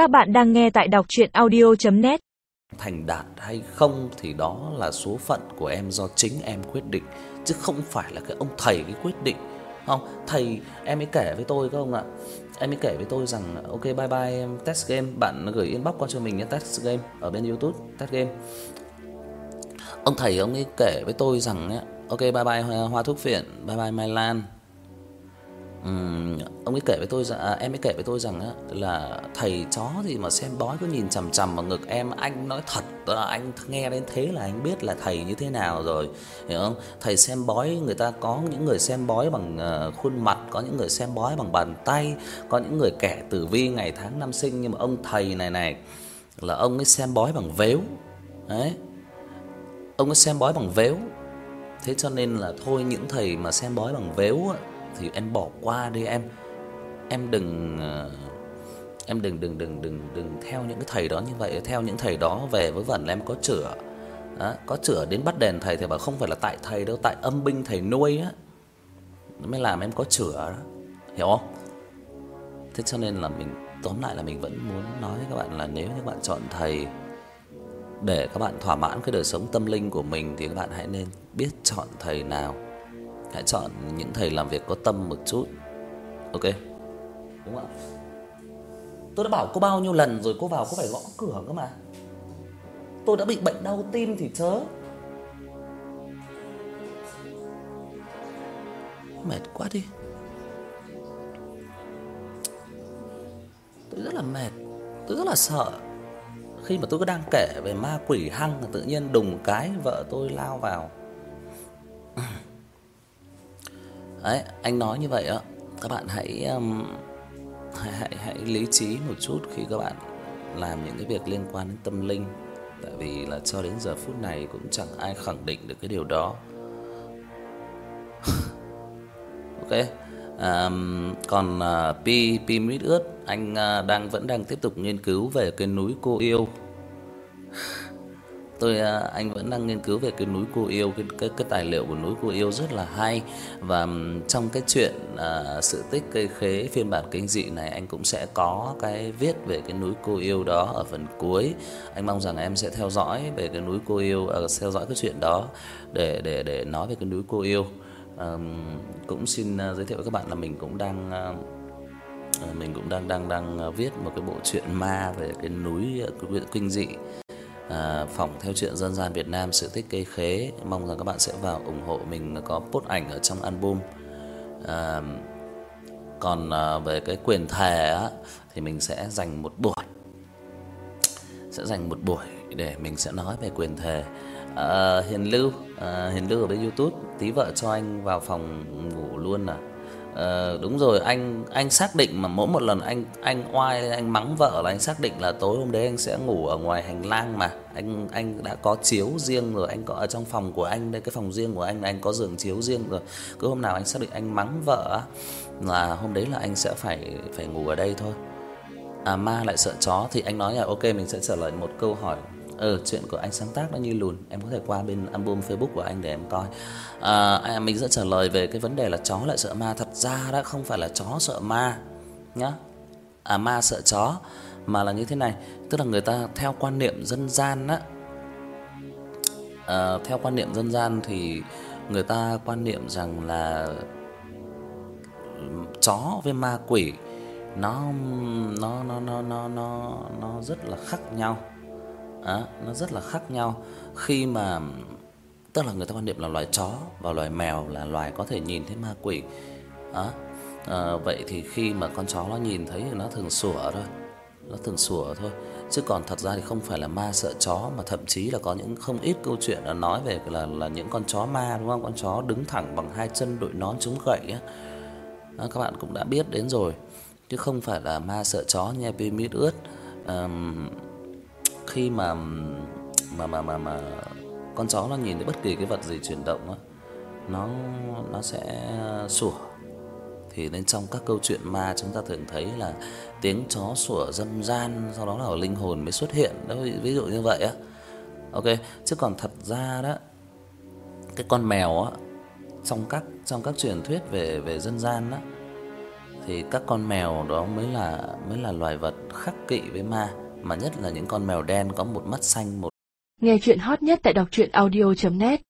Các bạn đang nghe tại đọc audio net Thành đạt hay không thì đó là số phận của em do chính em quyết định chứ không phải là cái ông thầy cái quyết định. Không, thầy em ấy kể với tôi không ạ? Em ấy kể với tôi rằng ok bye bye em test game, bạn gửi inbox qua cho mình nhé test game ở bên YouTube, test game. Ông thầy ông ấy kể với tôi rằng nhé, ok bye bye Hoa Thuốc Phiện, bye bye Mai Lan Ừm, ông ấy kể với tôi rằng à, em ấy kể với tôi rằng á là thầy chó gì mà xem bói cứ nhìn chằm chằm vào ngực em, anh nói thật là anh nghe đến thế là anh biết là thầy như thế nào rồi, hiểu không? Thầy xem bói người ta có những người xem bói bằng uh, khuôn mặt, có những người xem bói bằng bàn tay, có những người kẻ tử vi ngày tháng năm sinh nhưng mà ông thầy này này là ông ấy xem bói bằng vếu. Đấy. Ông ấy xem bói bằng vếu. Thế cho nên là thôi những thầy mà xem bói bằng vếu á thì em bỏ qua đi em. Em đừng ờ, em đừng đừng đừng đừng đừng theo những cái thầy đó như vậy, theo những thầy đó về với vẩn là em có chữa. Đó, có chữa đến bắt đèn thầy thì bảo không phải là tại thầy đâu, tại âm binh thầy nuôi á. Nó mới làm em có chữa đó. Hiểu không? Thế cho nên là mình tóm lại là mình vẫn muốn nói với các bạn là nếu như bạn chọn thầy để các bạn thỏa mãn cái đời sống tâm linh của mình thì các bạn hãy nên biết chọn thầy nào. Hãy chọn những thầy làm việc có tâm một chút. Ok. Đúng không ạ? Tôi đã bảo cô bao nhiêu lần rồi, cô vào cô phải gõ cửa cơ mà. Tôi đã bị bệnh đau tim thì chớ. Mệt quá đi. Tôi rất là mệt. Tôi rất là sợ khi mà tôi cứ đang kể về ma quỷ hăng, tự nhiên đùng cái vợ tôi lao vào. Đấy, anh nói như vậy á, các bạn hãy um, hãy hãy hãy lý trí một chút khi các bạn làm những cái việc liên quan đến tâm linh, tại vì là cho đến giờ phút này cũng chẳng ai khẳng định được cái điều đó. ok. Um, còn uh, Pi Pi mít ướt anh uh, đang vẫn đang tiếp tục nghiên cứu về cái núi cô yêu. Tôi à, anh vẫn đang nghiên cứu về cái núi cô yêu cái cái cái tài liệu của núi cô yêu rất là hay và trong cái chuyện uh, sự tích cây khế phiên bản kinh dị này anh cũng sẽ có cái viết về cái núi cô yêu đó ở phần cuối. Anh mong rằng em sẽ theo dõi về cái núi cô yêu uh, theo dõi cái chuyện đó để để để nói về cái núi cô yêu. Um, cũng xin uh, giới thiệu với các bạn là mình cũng đang uh, mình cũng đang đang đang viết một cái bộ truyện ma về cái núi cái kinh dị à, phỏng theo truyện dân gian Việt Nam sự tích cây khế. Mong rằng các bạn sẽ vào ủng hộ mình có post ảnh ở trong album. À, còn à, về cái quyền thề á thì mình sẽ dành một buổi sẽ dành một buổi để mình sẽ nói về quyền thề. À, Hiền Lưu, à, Hiền Lưu ở bên YouTube, tí vợ cho anh vào phòng ngủ luôn à. Ờ đúng rồi, anh anh xác định mà mỗi một lần anh anh oai anh mắng vợ là anh xác định là tối hôm đấy anh sẽ ngủ ở ngoài hành lang mà. Anh anh đã có chiếu riêng rồi, anh có ở trong phòng của anh đây cái phòng riêng của anh anh có giường chiếu riêng rồi. Cứ hôm nào anh xác định anh mắng vợ là hôm đấy là anh sẽ phải phải ngủ ở đây thôi. À ma lại sợ chó thì anh nói là ok mình sẽ trả lời một câu hỏi Ừ, chuyện của anh sáng tác nó như lùn, em có thể qua bên album Facebook của anh để em coi. Ờ, à mình sẽ trả lời về cái vấn đề là chó lại sợ ma, thật ra đó không phải là chó sợ ma nhá. À ma sợ chó mà là như thế này, tức là người ta theo quan niệm dân gian á. À, theo quan niệm dân gian thì người ta quan niệm rằng là chó với ma quỷ nó nó nó nó nó nó nó rất là khác nhau á nó rất là khác nhau khi mà tức là người ta quan niệm là loài chó và loài mèo là loài có thể nhìn thấy ma quỷ. Á. À, vậy thì khi mà con chó nó nhìn thấy thì nó thường sủa thôi. Nó thường sủa thôi. Chứ còn thật ra thì không phải là ma sợ chó mà thậm chí là có những không ít câu chuyện là nói về là là những con chó ma đúng không? Con chó đứng thẳng bằng hai chân đội nón chống gậy á. Đó, các bạn cũng đã biết đến rồi. Chứ không phải là ma sợ chó nha Pimit ướt. Ờm um, khi mà mà mà mà mà con chó nó nhìn thấy bất kỳ cái vật gì chuyển động á nó nó sẽ sủa. Thì nên trong các câu chuyện ma chúng ta thường thấy là tiếng chó sủa dâm gian, sau đó là linh hồn mới xuất hiện. Đó ví dụ như vậy á. Ok, chứ còn thật ra đó cái con mèo á trong các trong các truyền thuyết về về dân gian á thì các con mèo đó mới là mới là loài vật khắc kỵ với ma, mà nhất là những con mèo đen có một mắt xanh, một Nghe truyện hot nhất tại đọc truyện audio net.